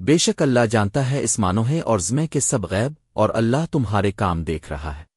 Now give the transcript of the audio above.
بے شک اللہ جانتا ہے اس مانو ہے اور زمے کے سب غیب اور اللہ تمہارے کام دیکھ رہا ہے۔